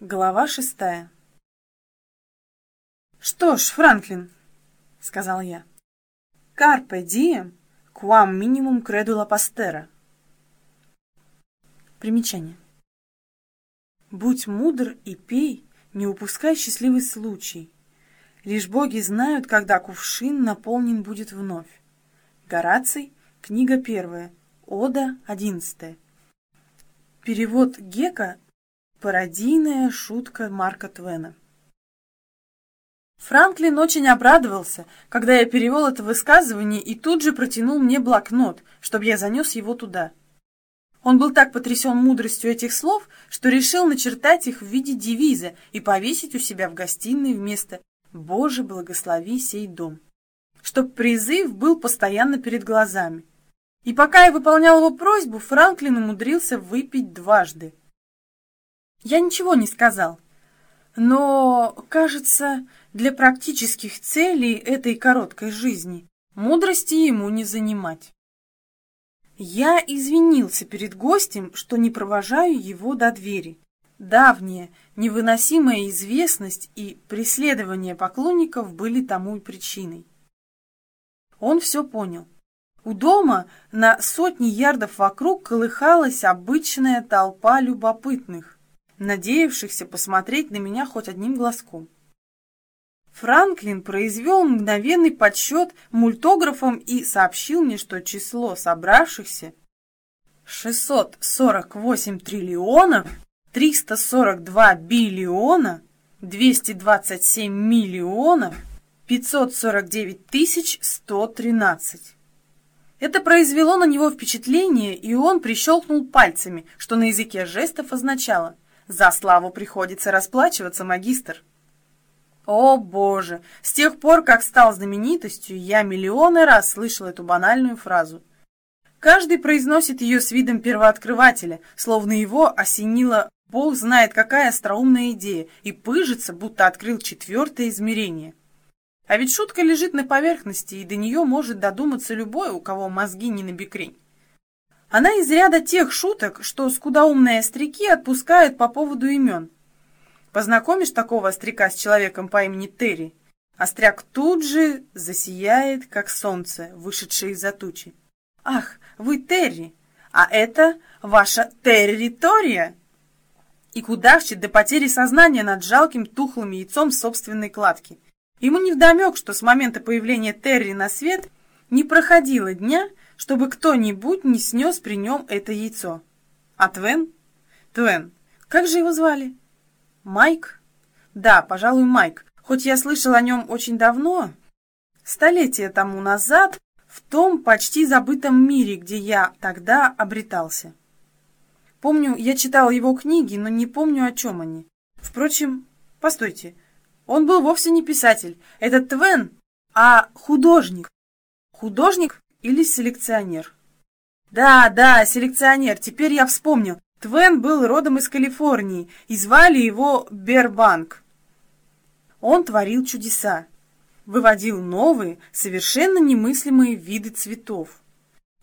Глава шестая «Что ж, Франклин», — сказал я, — «карпе дием, quam минимум кредула пастера». Примечание. «Будь мудр и пей, не упускай счастливый случай. Лишь боги знают, когда кувшин наполнен будет вновь». Гораций, книга первая, Ода одиннадцатая. Перевод Гека Пародийная шутка Марка Твена. Франклин очень обрадовался, когда я перевел это высказывание и тут же протянул мне блокнот, чтобы я занес его туда. Он был так потрясен мудростью этих слов, что решил начертать их в виде девиза и повесить у себя в гостиной вместо «Боже, благослови сей дом», чтоб призыв был постоянно перед глазами. И пока я выполнял его просьбу, Франклин умудрился выпить дважды. Я ничего не сказал. Но, кажется, для практических целей этой короткой жизни мудрости ему не занимать. Я извинился перед гостем, что не провожаю его до двери. Давняя, невыносимая известность и преследование поклонников были тому и причиной. Он все понял. У дома на сотни ярдов вокруг колыхалась обычная толпа любопытных надеявшихся посмотреть на меня хоть одним глазком. Франклин произвел мгновенный подсчет мультографом и сообщил мне, что число собравшихся 648 триллионов, 342 биллиона, 227 миллионов, 549 тысяч 113. Это произвело на него впечатление, и он прищелкнул пальцами, что на языке жестов означало – за славу приходится расплачиваться, магистр. О, боже! С тех пор, как стал знаменитостью, я миллионы раз слышал эту банальную фразу. Каждый произносит ее с видом первооткрывателя, словно его осенила Бог знает какая остроумная идея, и пыжится, будто открыл четвертое измерение. А ведь шутка лежит на поверхности, и до нее может додуматься любой, у кого мозги не набекрень. Она из ряда тех шуток, что скудоумные остряки отпускают по поводу имен. Познакомишь такого остряка с человеком по имени Терри, остряк тут же засияет, как солнце, вышедшее из-за тучи. «Ах, вы Терри, а это ваша территория!» И кудахчет до потери сознания над жалким тухлым яйцом собственной кладки. Ему невдомек, что с момента появления Терри на свет не проходило дня, чтобы кто-нибудь не снес при нем это яйцо. А Твен? Твен. Как же его звали? Майк? Да, пожалуй, Майк. Хоть я слышал о нем очень давно, столетия тому назад, в том почти забытом мире, где я тогда обретался. Помню, я читал его книги, но не помню, о чем они. Впрочем, постойте, он был вовсе не писатель. Этот Твен, а художник. Художник или селекционер? Да, да, селекционер, теперь я вспомнил. Твен был родом из Калифорнии, и звали его Бербанк. Он творил чудеса, выводил новые, совершенно немыслимые виды цветов,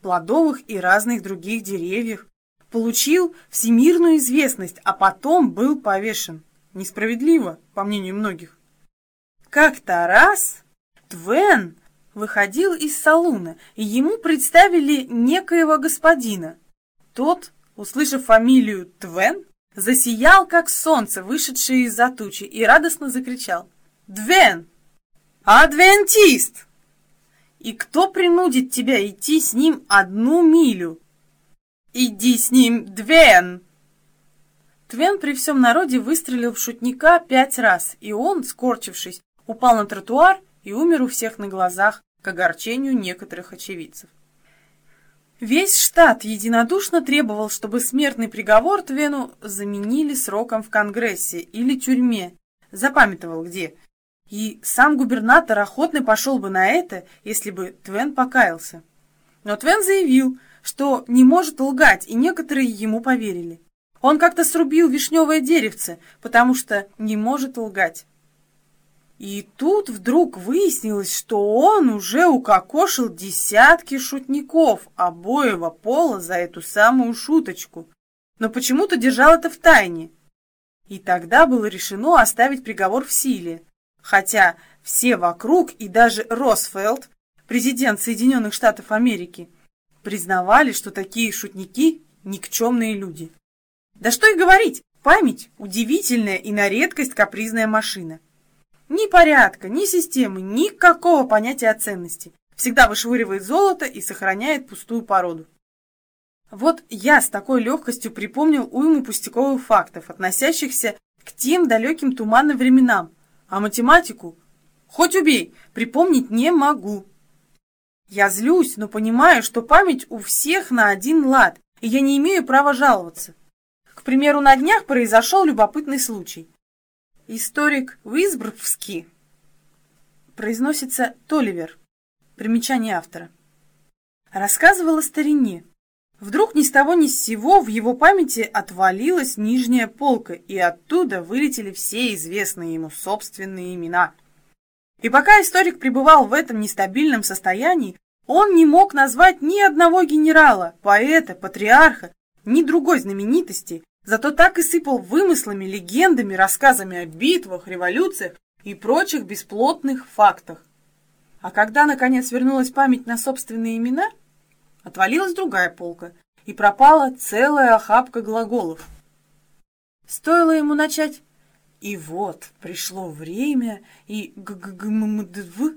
плодовых и разных других деревьев, получил всемирную известность, а потом был повешен. Несправедливо, по мнению многих. Как-то раз Твен выходил из салуна, и ему представили некоего господина. Тот, услышав фамилию Твен, засиял, как солнце, вышедшее из-за тучи, и радостно закричал «Двен! Адвентист! И кто принудит тебя идти с ним одну милю? Иди с ним, Двен!» Твен при всем народе выстрелил в шутника пять раз, и он, скорчившись, упал на тротуар и умер у всех на глазах к огорчению некоторых очевидцев. Весь штат единодушно требовал, чтобы смертный приговор Твену заменили сроком в Конгрессе или тюрьме, запамятовал где. И сам губернатор охотно пошел бы на это, если бы Твен покаялся. Но Твен заявил, что не может лгать, и некоторые ему поверили. Он как-то срубил вишневое деревце, потому что не может лгать. И тут вдруг выяснилось, что он уже укокошил десятки шутников обоего пола за эту самую шуточку, но почему-то держал это в тайне. И тогда было решено оставить приговор в силе, хотя все вокруг и даже Росфелд, президент Соединенных Штатов Америки, признавали, что такие шутники – никчемные люди. Да что и говорить, память – удивительная и на редкость капризная машина. Ни порядка, ни системы, никакого понятия о ценности. Всегда вышвыривает золото и сохраняет пустую породу. Вот я с такой легкостью припомнил уйму пустяковых фактов, относящихся к тем далеким туманным временам, а математику, хоть убей, припомнить не могу. Я злюсь, но понимаю, что память у всех на один лад, и я не имею права жаловаться. К примеру, на днях произошел любопытный случай. Историк Висбргский произносится Толивер, примечание автора, рассказывал о старине. Вдруг ни с того ни с сего в его памяти отвалилась нижняя полка, и оттуда вылетели все известные ему собственные имена. И пока историк пребывал в этом нестабильном состоянии, он не мог назвать ни одного генерала, поэта, патриарха, ни другой знаменитости, зато так и сыпал вымыслами, легендами, рассказами о битвах, революциях и прочих бесплотных фактах. А когда, наконец, вернулась память на собственные имена, отвалилась другая полка, и пропала целая охапка глаголов. Стоило ему начать «И вот пришло время» и «гггммдв»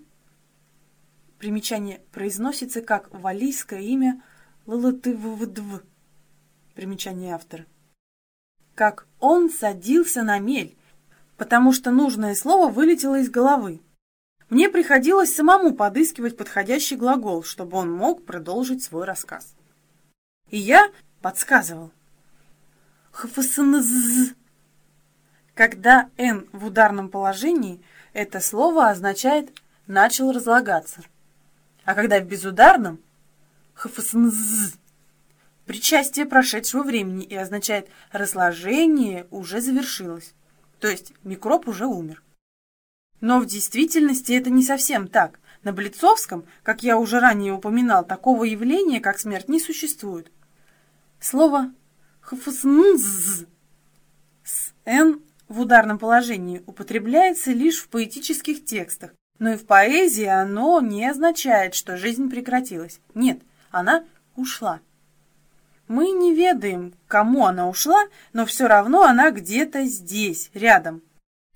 Примечание произносится как валийское имя Лалатыввдв. Примечание автора. Как он садился на мель, потому что нужное слово вылетело из головы. Мне приходилось самому подыскивать подходящий глагол, чтобы он мог продолжить свой рассказ. И я подсказывал. Хфснз. Когда «н» в ударном положении, это слово означает «начал разлагаться». А когда в безударном хфснз причастие прошедшего времени и означает разложение уже завершилось. То есть микроб уже умер. Но в действительности это не совсем так. На Блицовском, как я уже ранее упоминал, такого явления, как смерть, не существует. Слово хфснз с «н» в ударном положении употребляется лишь в поэтических текстах, но и в поэзии оно не означает, что жизнь прекратилась. Нет, она ушла. Мы не ведаем, кому она ушла, но все равно она где-то здесь, рядом.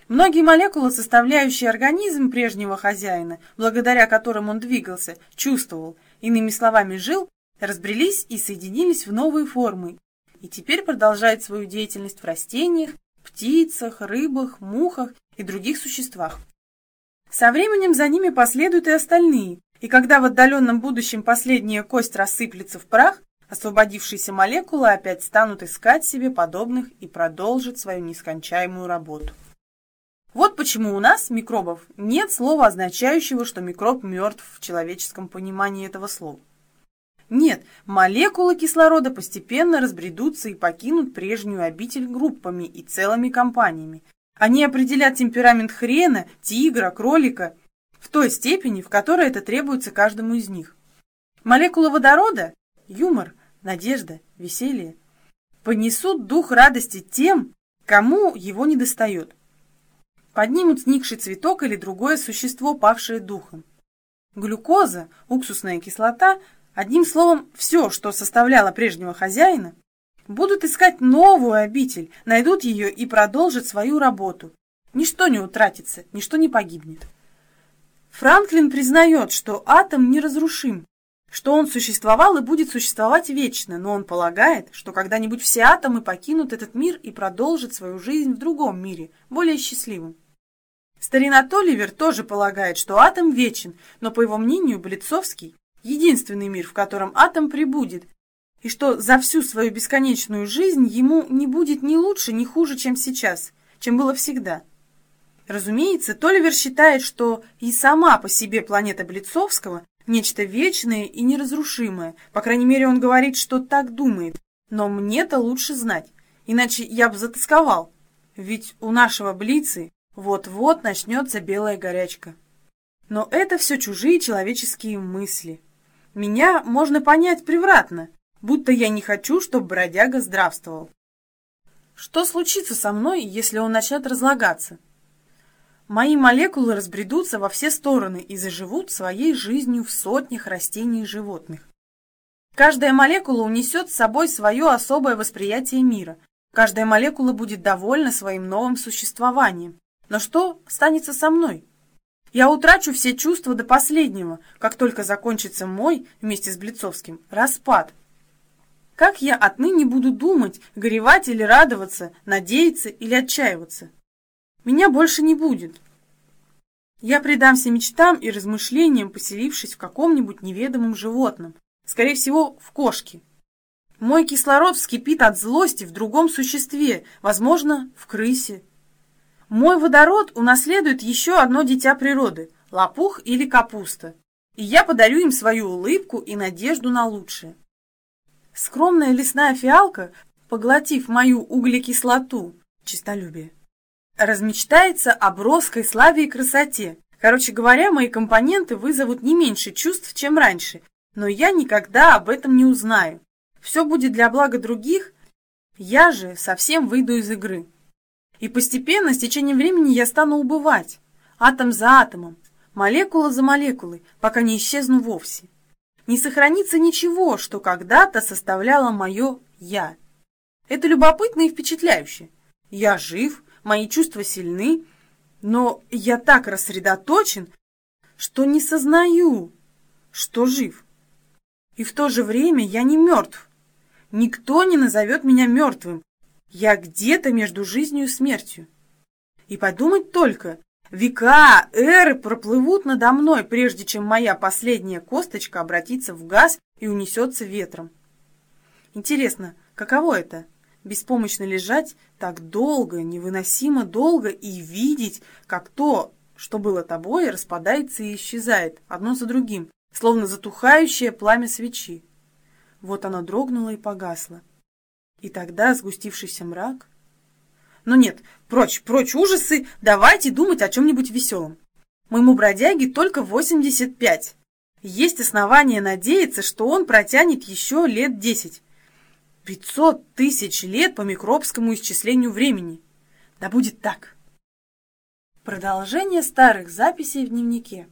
Многие молекулы, составляющие организм прежнего хозяина, благодаря которым он двигался, чувствовал, иными словами жил, разбрелись и соединились в новые формы, и теперь продолжают свою деятельность в растениях, птицах, рыбах, мухах и других существах. Со временем за ними последуют и остальные, и когда в отдаленном будущем последняя кость рассыплется в прах, освободившиеся молекулы опять станут искать себе подобных и продолжат свою нескончаемую работу. Вот почему у нас, микробов, нет слова, означающего, что микроб мертв в человеческом понимании этого слова. Нет, молекулы кислорода постепенно разбредутся и покинут прежнюю обитель группами и целыми компаниями, они определят темперамент хрена, тигра, кролика в той степени, в которой это требуется каждому из них. Молекулы водорода – юмор, надежда, веселье – понесут дух радости тем, кому его не достает. Поднимут сникший цветок или другое существо, павшее духом. Глюкоза, уксусная кислота – одним словом, все, что составляло прежнего хозяина – будут искать новую обитель, найдут ее и продолжат свою работу. Ничто не утратится, ничто не погибнет. Франклин признает, что атом неразрушим, что он существовал и будет существовать вечно, но он полагает, что когда-нибудь все атомы покинут этот мир и продолжат свою жизнь в другом мире, более счастливом. Старина Толивер тоже полагает, что атом вечен, но, по его мнению, Блицовский – единственный мир, в котором атом прибудет, и что за всю свою бесконечную жизнь ему не будет ни лучше, ни хуже, чем сейчас, чем было всегда. Разумеется, Толивер считает, что и сама по себе планета Блицовского – нечто вечное и неразрушимое, по крайней мере, он говорит, что так думает. Но мне-то лучше знать, иначе я бы затасковал, ведь у нашего Блицы вот-вот начнется белая горячка. Но это все чужие человеческие мысли. Меня можно понять превратно, будто я не хочу, чтобы бродяга здравствовал. Что случится со мной, если он начнет разлагаться? Мои молекулы разбредутся во все стороны и заживут своей жизнью в сотнях растений и животных. Каждая молекула унесет с собой свое особое восприятие мира. Каждая молекула будет довольна своим новым существованием. Но что станется со мной? Я утрачу все чувства до последнего, как только закончится мой, вместе с Блицовским, распад. Как я отныне буду думать, горевать или радоваться, надеяться или отчаиваться? Меня больше не будет. Я предамся мечтам и размышлениям, поселившись в каком-нибудь неведомом животном, скорее всего, в кошке. Мой кислород вскипит от злости в другом существе, возможно, в крысе. Мой водород унаследует еще одно дитя природы – лопух или капуста, и я подарю им свою улыбку и надежду на лучшее. Скромная лесная фиалка, поглотив мою углекислоту, чистолюбие, размечтается о броской славе и красоте. Короче говоря, мои компоненты вызовут не меньше чувств, чем раньше, но я никогда об этом не узнаю. Все будет для блага других, я же совсем выйду из игры. И постепенно, с течением времени, я стану убывать, атом за атомом, молекула за молекулой, пока не исчезну вовсе не сохранится ничего, что когда-то составляло мое «я». Это любопытно и впечатляюще. Я жив, мои чувства сильны, но я так рассредоточен, что не сознаю, что жив. И в то же время я не мертв. Никто не назовет меня мертвым. Я где-то между жизнью и смертью. И подумать только, Века, эры проплывут надо мной, прежде чем моя последняя косточка обратится в газ и унесется ветром. Интересно, каково это? Беспомощно лежать так долго, невыносимо долго и видеть, как то, что было тобой, распадается и исчезает, одно за другим, словно затухающее пламя свечи. Вот оно дрогнуло и погасло. И тогда сгустившийся мрак но нет, прочь, прочь ужасы, давайте думать о чем-нибудь веселом. Моему бродяге только 85. Есть основания надеяться, что он протянет еще лет 10. 500 тысяч лет по микробскому исчислению времени. Да будет так. Продолжение старых записей в дневнике.